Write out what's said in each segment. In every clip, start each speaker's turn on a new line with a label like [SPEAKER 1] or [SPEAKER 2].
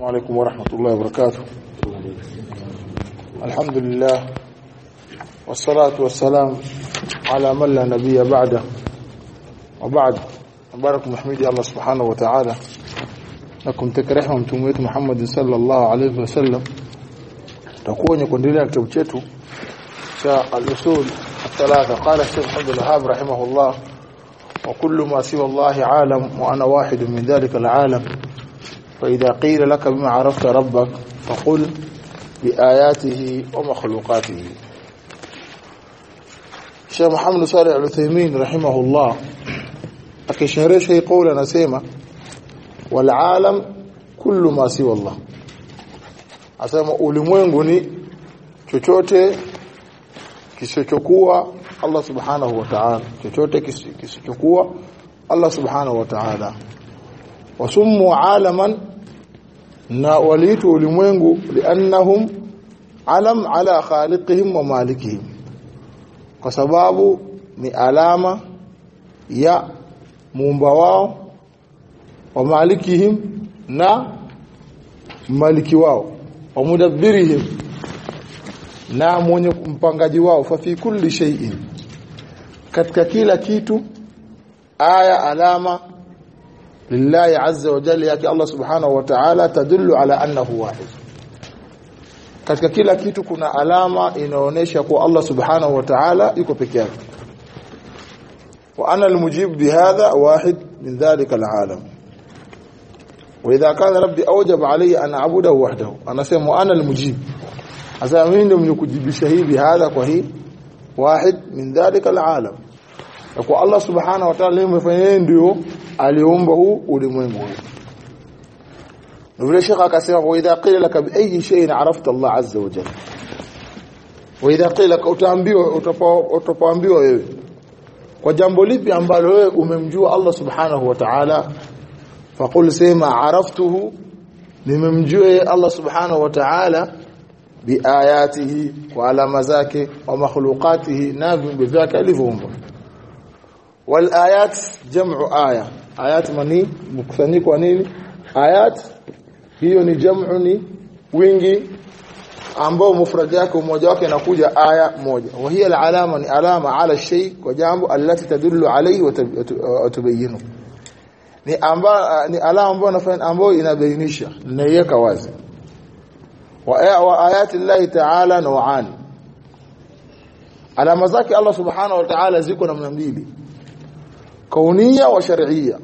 [SPEAKER 1] عليكم ورحمة الله وبركاته. الحمد لله والصلاة والسلام على من لا نبي بعده. وبعد مبارك محمد الله سبحانه وتعالى. لكم تكرهوا mtume Muhammad sallallahu alayhi wasallam takuwa kwenye kuendelea kitabu chetu cha al-usul الثلاثة. قال الشيخ محمد الوهاب رحمه الله وكل ما سوى الله عالم وأنا واحد من ذلك العالم. فإذا قيل لك بما عرفت ربك فقل بآياته ومخلوقاته Sheikh Muhammad Saleh Al-Uthaymeen rahimahullah akisharisha hii kauli anasema wal alam kullu ma siwa Allah asema ulimwengu ni chochote kisichokuwa Allah subhanahu wa ta'ala chochote kisichokuwa Allah subhanahu wa ta'ala wasummu alaman na walitu ulimwengu liannahum alam ala khaliqihim wa malikihim. Kwa sababu ni alama ya muumba wao wa malikihim na maliki wao wa mudabbirihim na mwenye mpangaji wao. Fa fi kulli shay'in katika kila kitu aya alama lillahi azza wa jalla yake Allah subhanahu wa ta'ala tadullu ala annahu wahid katika kila kitu kuna alama inaonyesha kuwa Allah subhanahu wa ta'ala yuko peke yake wa ana almujib bihadha wahid min dhalika alalam واذا كان ربي اوجب علي ان اعبده وحده أنا سمع أنا المجيب hasa mimi ndio mwenye kujibisha hivi hadha kwa hii wahid min dhalika alalam kwa Allah subhanahu wa ta'ala yeye ndio aliumba huu ulimwengu huu. Vile shekha akasema wa idha qila laka bi ayi shay'in arafta Allah azza wa jalla. Wa idha qila utaambiwa utapoambiwa wewe kwa jambo lipi ambalo wewe umemjua Allah subhanahu wa ta'ala? Faqul sema araftuhu nimemjua Allah subhanahu wa ta'ala biayatihi wa alama zake wa makhluqatihi na viumbe vyake alivyoumba wal ayat jam'u aya. Ayat mani mkusanyiko wa nini? Ayat hiyo ni jam'u ni wingi ambao mufrad yake mmoja wake inakuja aya moja. Wa hiya alama ni alama ala shay kwa jambo allati tadullu alayhi wa tubayyinu ni amba ni alama ambayo inafanya ambayo inabainisha inaiweka wazi. Wa ayati llahi ta'ala nu'an alama zake Allah subhanahu wa ta'ala ziko na mbili kaunia wa shar'ia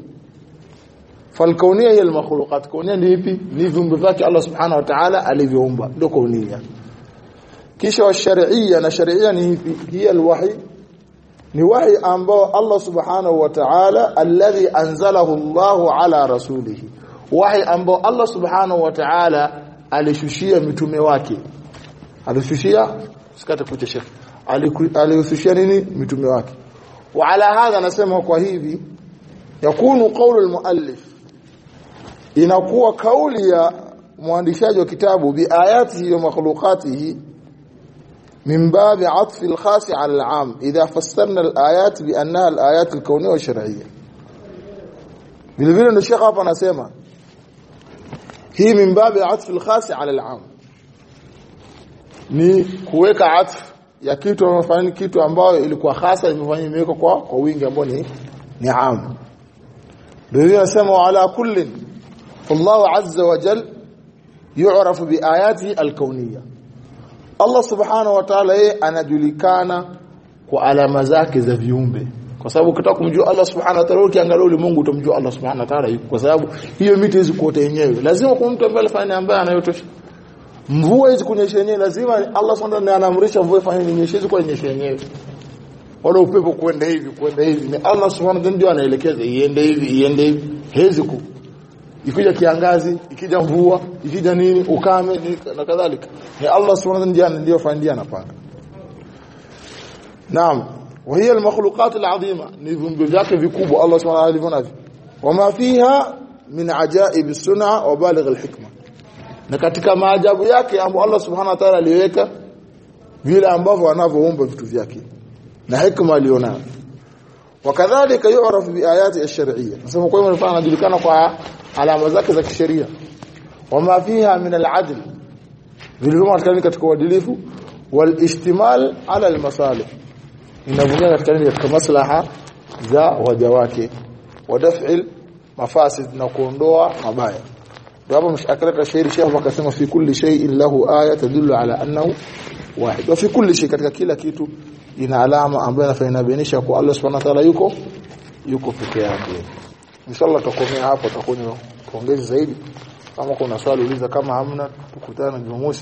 [SPEAKER 1] falkaunia hiya almakhluqat. Kaunia ni ipi? Ni viumbe vyake Allah subhanahu wa ta'ala alivyoumba. Ndio kaunia kisha wa shar'ia na shar'ia ni ipi? Hiya alwahi ni wahi ambao Allah subhanahu wa ta'ala alladhi anzalahu Allahu ala rasulihi. Wahi ambao Allah subhanahu wa ta'ala alishushia mitume wake. Alishushia? Sikate kucha shekhi alishushia nini? Mitume wake. وعلى هذا نسمه كهيبي يكون قول المؤلف إن ينقوى كولي مؤلفاج كتابه بآياته ومخلوقاته من باب عطف الخاص على العام إذا فسرنا الآيات بأنها الآيات الكونية والشرعية. بالفعل الشيخ أبا نسمه هي من باب عطف الخاص على العام. ni kuweka عطف. Ya kitu wamefanya kitu ambayo ilikuwa hasa imefanya imewekwa kwa kwa wingi ambao ni ni am. Ndio nasema ala kullin Allah azza wa jal yu'rafu bi ayatihi al-kawniyya. Allah subhanahu wa ta'ala yeye anajulikana kwa alama zake za viumbe. Kwa sababu ukitaka kumjua Allah subhanahu wa ta'ala ukiangalia ulimwengu utamjua Allah subhanahu wa ta'ala. Kwa sababu hiyo miti hizi kuota yenyewe. Lazima kwa mtu ambaye alifanya ambaye anayotosha mvua hizi kunyesha yenyewe lazima Allah Subhanahu anaamrisha mvua ifanye nyeshe hizi kwa nyeshe yenyewe wala upepo kwenda hivi kwenda hivi ni Allah Subhanahu wa ndio anaelekeza iende hivi iende hivi. Hezi ku. Ikija kiangazi ikija mvua ikija nini ukame na kadhalika. Ni Allah Subhanahu ndio ndio fandia anapanga naam. Wa hiya al-makhluqat al-azima. Ni viumbe vyake vikubwa Allah Subhanahu alivyo wa ma fiha min ajaib as-sunna wa baligh al-hikma na katika maajabu yake ambayo Allah subhanahu wa ta'ala aliweka vile ambavyo anavyoumba vitu vyake. Na hikma alionayo wakadhalika yu'raf bi ayati ash-shar'iyya. Nasema kwa hiyo anajulikana kwa alama zake za kisheria. Wama fiha min al-adl. Vilivyomo katika katika uadilifu. Wal ishtimal ala al-masalih. Inavunia katika nini? Katika maslaha za waja wake. Wadaf'il mafasid na kuondoa mabaya ndio hapo mshakalata shairi shehu akasema fi kulli shay'in lahu aya tadullu ala annahu wahid. Wa fi kulli shay katika kila kitu ina alama ambayo inafainisha kwa Allah subhanahu wa ta'ala yuko yuko peke yake. Inshallah tutakomea hapo tutakuwa tuongeze zaidi. Kama kuna swali uliza. Kama hamna tukutane Jumamosi